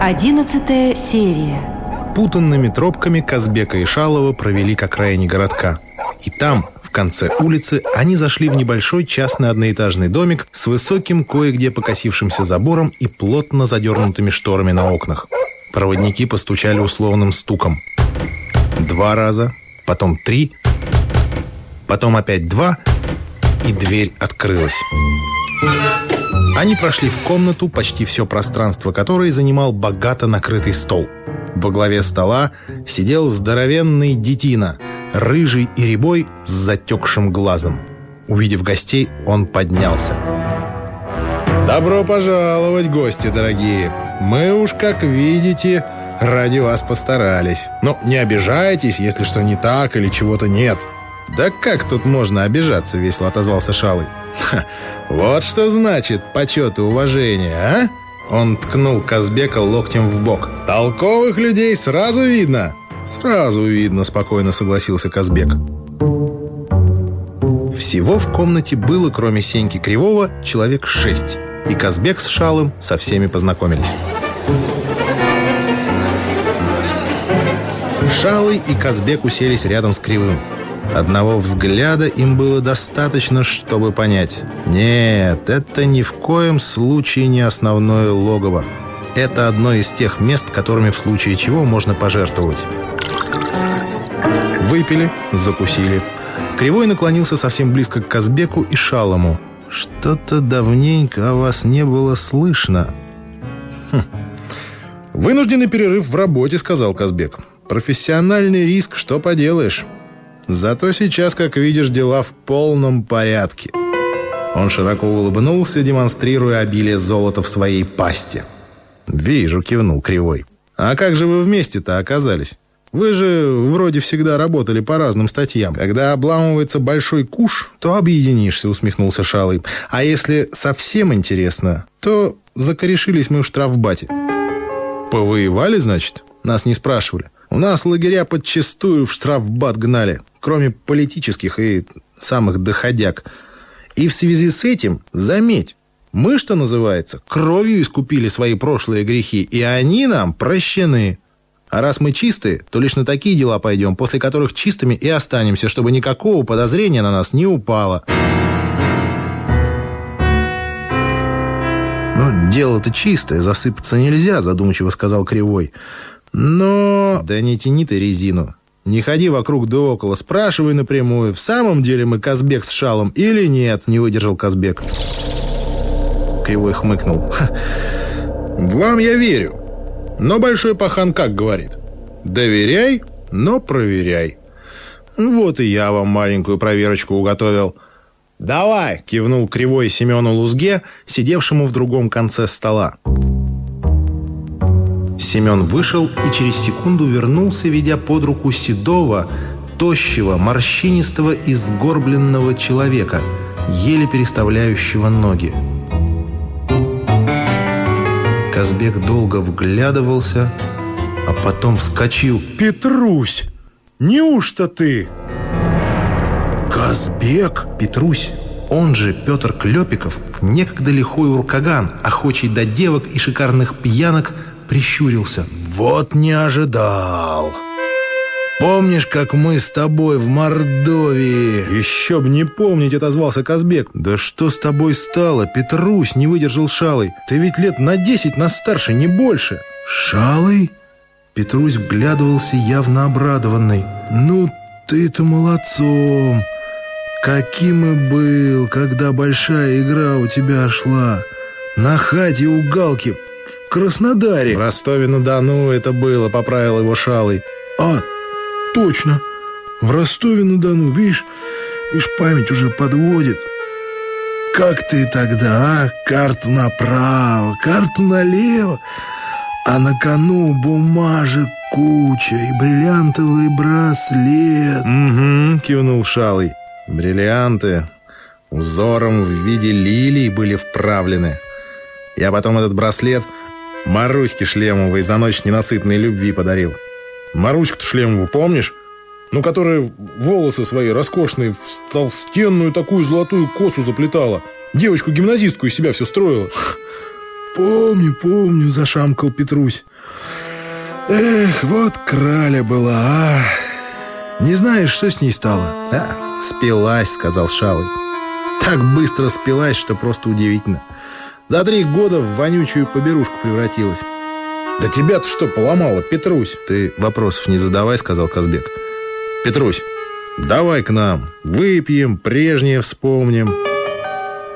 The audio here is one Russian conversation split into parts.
Одиннадцатая серия. Путанными тропками Казбека и Шалова провели к окраине городка. И там, в конце улицы, они зашли в небольшой частный одноэтажный домик с высоким кое-где покосившимся забором и плотно задернутыми шторами на окнах. Проводники постучали условным стуком. Два раза, потом три, потом опять два, и дверь открылась. Они прошли в комнату, почти все пространство которой занимал богато накрытый стол. Во главе стола сидел здоровенный детина, рыжий и рябой с затекшим глазом. Увидев гостей, он поднялся. «Добро пожаловать, гости дорогие! Мы уж, как видите, ради вас постарались. Но не обижайтесь, если что не так или чего-то нет». «Да как тут можно обижаться?» — весело отозвался Шалый. Вот что значит почет и уважение, а? Он ткнул Казбека локтем в бок. Толковых людей сразу видно. Сразу видно, спокойно согласился Казбек. Всего в комнате было, кроме Сеньки Кривого, человек шесть. И Казбек с Шалым со всеми познакомились. Шалый и Казбек уселись рядом с Кривым. Одного взгляда им было достаточно, чтобы понять. Нет, это ни в коем случае не основное логово. Это одно из тех мест, которыми в случае чего можно пожертвовать. Выпили, закусили. Кривой наклонился совсем близко к Казбеку и Шалому. «Что-то давненько о вас не было слышно». Хм. «Вынужденный перерыв в работе», — сказал Казбек. «Профессиональный риск, что поделаешь». Зато сейчас, как видишь, дела в полном порядке. Он широко улыбнулся, демонстрируя обилие золота в своей пасти. «Вижу», — кивнул Кривой. «А как же вы вместе-то оказались? Вы же вроде всегда работали по разным статьям. Когда обламывается большой куш, то объединишься», — усмехнулся Шалый. «А если совсем интересно, то закорешились мы в штрафбате». «Повоевали, значит?» Нас не спрашивали. У нас лагеря подчистую в штрафбат гнали, кроме политических и самых доходяг. И в связи с этим, заметь, мы, что называется, кровью искупили свои прошлые грехи, и они нам прощены. А раз мы чистые, то лишь на такие дела пойдем, после которых чистыми и останемся, чтобы никакого подозрения на нас не упало. «Ну, дело-то чистое, засыпаться нельзя», задумчиво сказал Кривой. Но... Да не тяни ты резину. Не ходи вокруг да около, спрашивай напрямую, в самом деле мы Казбек с Шалом или нет, не выдержал Казбек. Кривой хмыкнул. Вам я верю. Но Большой Пахан как говорит? Доверяй, но проверяй. Вот и я вам маленькую проверочку уготовил. «Давай!» — кивнул кривой Семену Лузге, сидевшему в другом конце стола. Семен вышел и через секунду вернулся, ведя под руку седого, тощего, морщинистого и сгорбленного человека, еле переставляющего ноги. Казбек долго вглядывался, а потом вскочил. «Петрусь, неужто ты?» «Казбек!» Петрусь, он же Петр Клепиков, некогда лихой уркаган, охочий до девок и шикарных пьянок – прищурился. «Вот не ожидал!» «Помнишь, как мы с тобой в Мордовии?» «Еще б не помнить!» — отозвался Казбек. «Да что с тобой стало? Петрусь!» — не выдержал Шалый. «Ты ведь лет на десять нас старше, не больше!» «Шалый?» Петрусь вглядывался явно обрадованный. «Ну, ты-то молодцом! Каким и был, когда большая игра у тебя шла! На хате у Галки Краснодаре». «В Ростове-на-Дону это было», — поправил его Шалый. «А, точно. В Ростове-на-Дону, видишь, ишь память уже подводит. Как ты тогда, а? Карту направо, карту налево, а на кону бумажек куча и бриллиантовый браслет». «Угу», — кивнул Шалый. «Бриллианты узором в виде лилий были вправлены. Я потом этот браслет Маруське Шлемовой за ночь ненасытной любви подарил. Маруську-то Шлемову помнишь? Ну, которая волосы свои роскошные в толстенную такую золотую косу заплетала. Девочку-гимназистку из себя все строила. помню, помню», — зашамкал Петрусь. «Эх, вот краля была, а! Не знаешь, что с ней стало?» «А, спилась», — сказал Шалый. «Так быстро спилась, что просто удивительно. За три года в вонючую поберушку превратилась». «Да тебя-то что поломало, Петрусь?» «Ты вопросов не задавай», — сказал Казбек. «Петрусь, давай к нам. Выпьем, прежнее вспомним».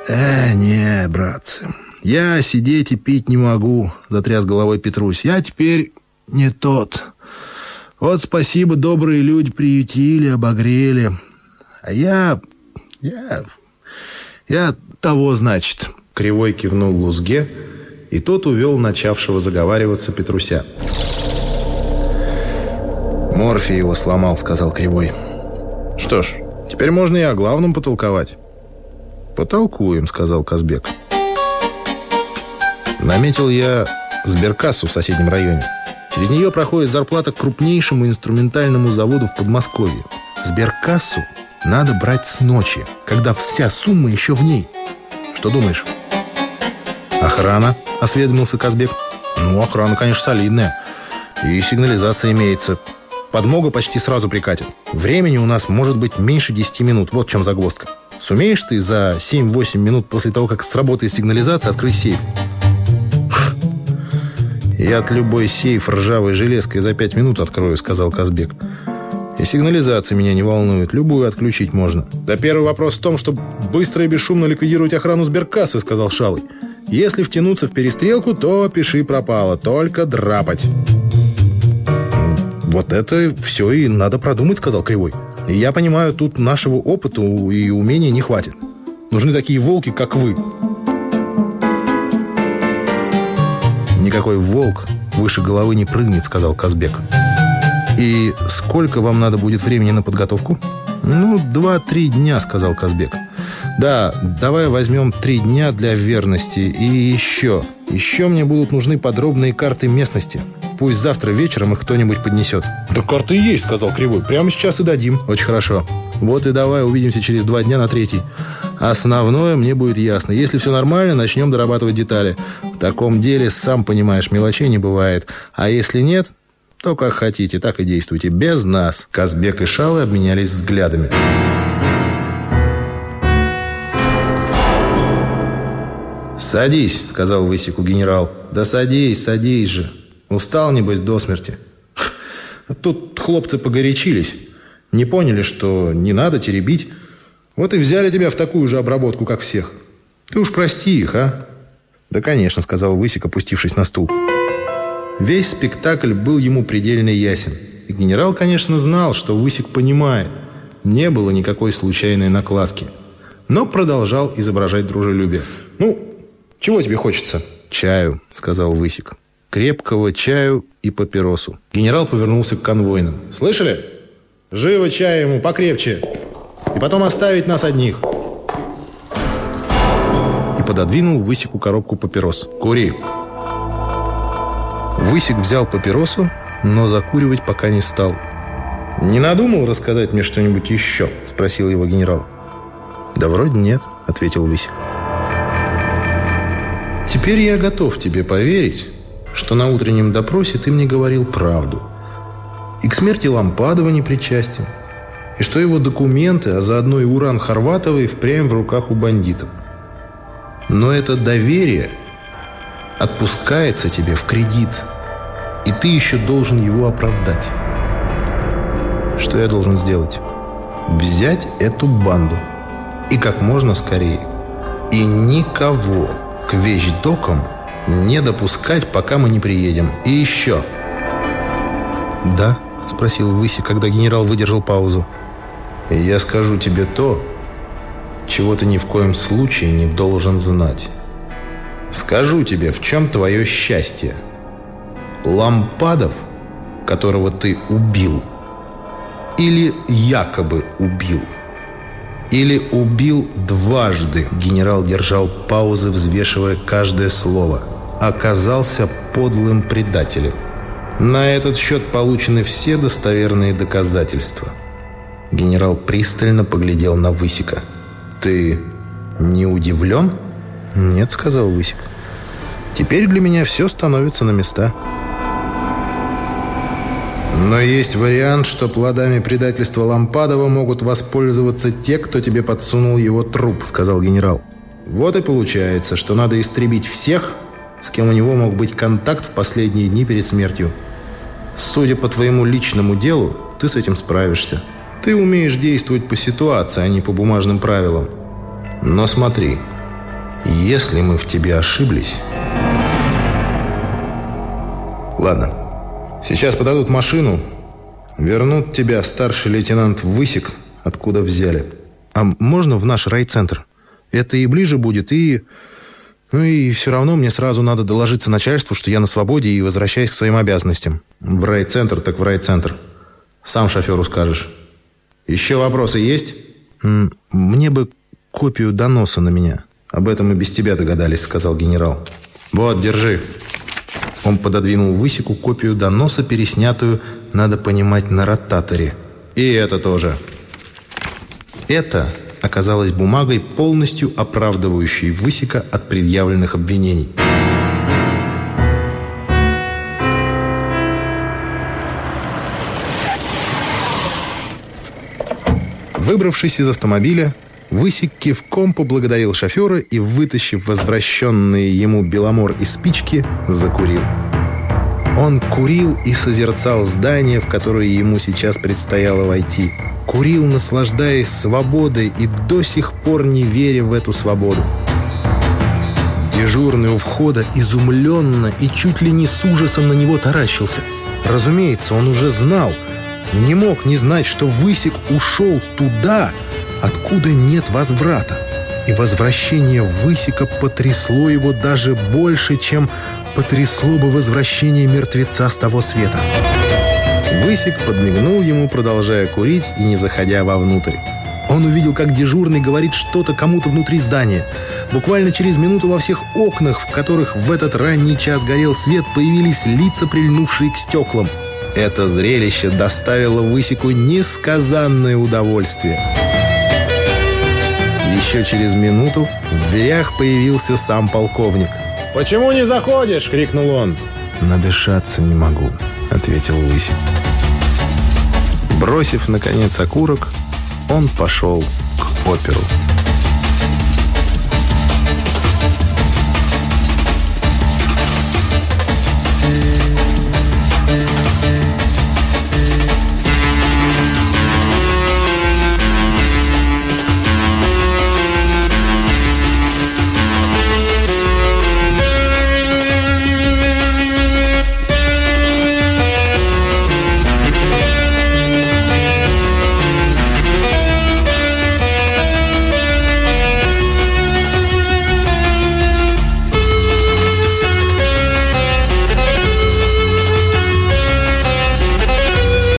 «Э, не, братцы, я сидеть и пить не могу», — затряс головой Петрусь. «Я теперь не тот. Вот спасибо, добрые люди приютили, обогрели. А я... я... я того, значит». Кривой кивнул Лузге, и тот увел начавшего заговариваться Петруся. «Морфий его сломал», — сказал Кривой. «Что ж, теперь можно и о главном потолковать». «Потолкуем», — сказал Казбек. Наметил я сберкассу в соседнем районе. Через нее проходит зарплата крупнейшему инструментальному заводу в Подмосковье. Сберкассу надо брать с ночи, когда вся сумма еще в ней. Что думаешь? Охрана, осведомился Казбек. Ну, охрана, конечно, солидная. И сигнализация имеется. Подмога почти сразу прикатит. Времени у нас может быть меньше 10 минут. Вот в чем загвоздка. Сумеешь ты за 7-8 минут после того, как сработает сигнализация, открыть сейф? «Я от любой сейф ржавой железкой за пять минут открою», — сказал Казбек. «И сигнализация меня не волнует. Любую отключить можно». «Да первый вопрос в том, чтобы быстро и бесшумно ликвидировать охрану сберкассы», — сказал Шалый. «Если втянуться в перестрелку, то пиши пропало. Только драпать». «Вот это все и надо продумать», — сказал Кривой. «И я понимаю, тут нашего опыта и умения не хватит. Нужны такие волки, как вы». «Никакой волк выше головы не прыгнет», — сказал Казбек. «И сколько вам надо будет времени на подготовку?» «Ну, два-три дня», — сказал Казбек. «Да, давай возьмем три дня для верности. И еще. Еще мне будут нужны подробные карты местности. Пусть завтра вечером их кто-нибудь поднесет». «Да карты есть», — сказал Кривой. «Прямо сейчас и дадим». «Очень хорошо. Вот и давай увидимся через два дня на третий. Основное мне будет ясно. Если все нормально, начнем дорабатывать детали. В таком деле, сам понимаешь, мелочей не бывает. А если нет, то как хотите, так и действуйте. Без нас. Казбек и Шалы обменялись взглядами. «Садись», — сказал Высику генерал. «Да садись, садись же. Устал, небось, до смерти». Тут хлопцы погорячились. Не поняли, что не надо теребить. Вот и взяли тебя в такую же обработку, как всех. Ты уж прости их, а?» «Да, конечно», — сказал Высик, опустившись на стул. Весь спектакль был ему предельно ясен. И генерал, конечно, знал, что Высик понимает. Не было никакой случайной накладки. Но продолжал изображать дружелюбие. «Ну, чего тебе хочется?» «Чаю», — сказал Высик. «Крепкого чаю и папиросу». Генерал повернулся к конвойным. «Слышали? Живо чаю ему, покрепче!» и потом оставить нас одних. И пододвинул Высику коробку папирос. «Кури!» Высик взял папиросу, но закуривать пока не стал. «Не надумал рассказать мне что-нибудь еще?» – спросил его генерал. «Да вроде нет», – ответил Высик. «Теперь я готов тебе поверить, что на утреннем допросе ты мне говорил правду. И к смерти Лампадова не причастен, и что его документы, а заодно и уран Хорватовой впрямь в руках у бандитов. Но это доверие отпускается тебе в кредит, и ты еще должен его оправдать. Что я должен сделать? Взять эту банду и как можно скорее. И никого к вещдокам не допускать, пока мы не приедем. И еще. «Да?» – спросил Выси, когда генерал выдержал паузу. Я скажу тебе то, чего ты ни в коем случае не должен знать. Скажу тебе, в чем твое счастье. Лампадов, которого ты убил, или якобы убил, или убил дважды, генерал держал паузы, взвешивая каждое слово, оказался подлым предателем. На этот счет получены все достоверные доказательства – Генерал пристально поглядел на Высика. «Ты не удивлен?» «Нет», — сказал Высик. Теперь для меня все становится на места. Но есть вариант, что плодами предательства Лампадова могут воспользоваться те, кто тебе подсунул его труп, сказал генерал. Вот и получается, что надо истребить всех, с кем у него мог быть контакт в последние дни перед смертью. Судя по твоему личному делу, ты с этим справишься. Ты умеешь действовать по ситуации, а не по бумажным правилам. Но смотри, если мы в тебе ошиблись... Ладно, сейчас подадут машину, вернут тебя старший лейтенант Высик, откуда взяли. А можно в наш райцентр? Это и ближе будет, и... Ну и все равно мне сразу надо доложиться начальству, что я на свободе и возвращаюсь к своим обязанностям. В райцентр так в райцентр. Сам шоферу скажешь. Еще вопросы есть? Мне бы копию доноса на меня. Об этом и без тебя догадались, сказал генерал. Вот, держи. Он пододвинул Высику копию доноса, переснятую, надо понимать, на ротаторе. И это тоже. Это оказалась бумагой, полностью оправдывающей Высика от предъявленных обвинений. Выбравшись из автомобиля, Высик кивком поблагодарил шофера и, вытащив возвращенные ему беломор и спички, закурил. Он курил и созерцал здание, в которое ему сейчас предстояло войти. Курил, наслаждаясь свободой и до сих пор не веря в эту свободу. Дежурный у входа изумленно и чуть ли не с ужасом на него таращился. Разумеется, он уже знал, не мог не знать, что Высик ушел туда, откуда нет возврата. И возвращение Высика потрясло его даже больше, чем потрясло бы возвращение мертвеца с того света. Высик подмигнул ему, продолжая курить и не заходя вовнутрь. Он увидел, как дежурный говорит что-то кому-то внутри здания. Буквально через минуту во всех окнах, в которых в этот ранний час горел свет, появились лица, прильнувшие к стеклам. Это зрелище доставило Высику несказанное удовольствие. Еще через минуту в дверях появился сам полковник. «Почему не заходишь?» — крикнул он. «Надышаться не могу», — ответил Лысик. Бросив, наконец, окурок, он пошел к оперу.